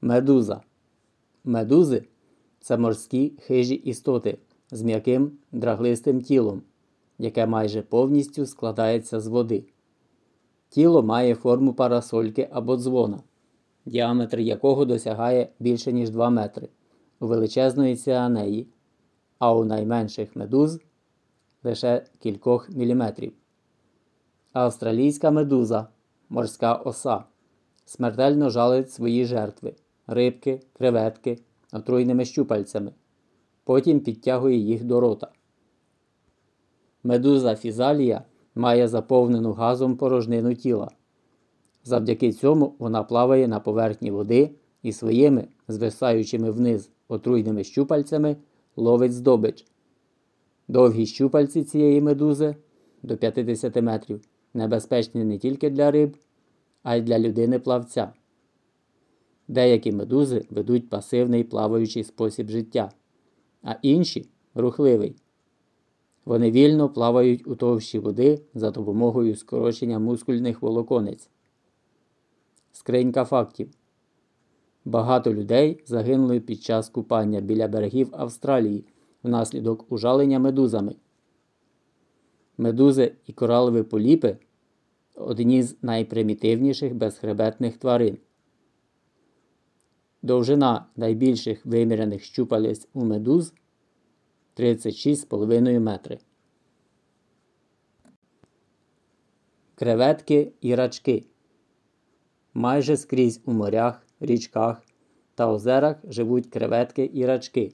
Медуза. Медузи це морські хижі істоти з м'яким драглистим тілом, яке майже повністю складається з води. Тіло має форму парасольки або дзвона, діаметр якого досягає більше ніж 2 метри, у величезної ціанеї, а у найменших медуз лише кількох міліметрів. Австралійська медуза морська оса смертельно жалить свої жертви рибки, креветки отруйними щупальцями. Потім підтягує їх до рота. Медуза фізалія має заповнену газом порожнину тіла. Завдяки цьому вона плаває на поверхні води і своїми, звисаючими вниз отруйними щупальцями, ловить здобич. Довгі щупальці цієї медузи до 50 метрів небезпечні не тільки для риб, а й для людини плавця. Деякі медузи ведуть пасивний плаваючий спосіб життя, а інші рухливий. Вони вільно плавають у товщі води за допомогою скорочення мускульних волоконець. Скринька фактів. Багато людей загинули під час купання біля берегів Австралії внаслідок ужалення медузами. Медузи і коралові поліпи одні з найпримітивніших безхребетних тварин. Довжина найбільших вимірених щупалець у медуз 36,5 метри. Креветки і рачки. Майже скрізь у морях, річках та озерах живуть креветки і рачки.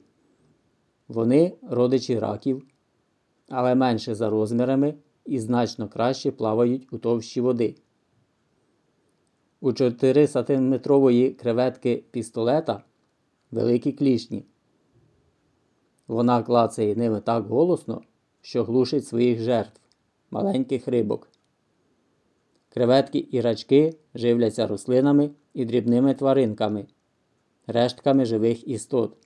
Вони родичі раків, але менше за розмірами і значно краще плавають у товщі води. У 4 сантиметрової креветки пістолета великі клішні. Вона клацає ними так голосно, що глушить своїх жертв, маленьких рибок. Креветки і рачки живляться рослинами і дрібними тваринками, рештками живих істот.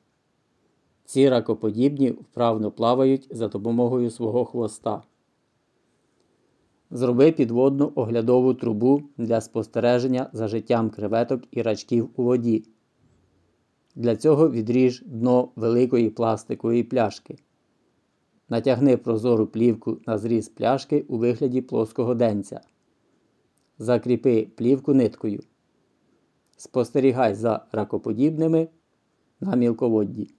Ці ракоподібні вправно плавають за допомогою свого хвоста. Зроби підводну оглядову трубу для спостереження за життям креветок і рачків у воді. Для цього відріж дно великої пластикової пляшки. Натягни прозору плівку на зріз пляшки у вигляді плоского денця. Закріпи плівку ниткою. Спостерігай за ракоподібними на мілководді.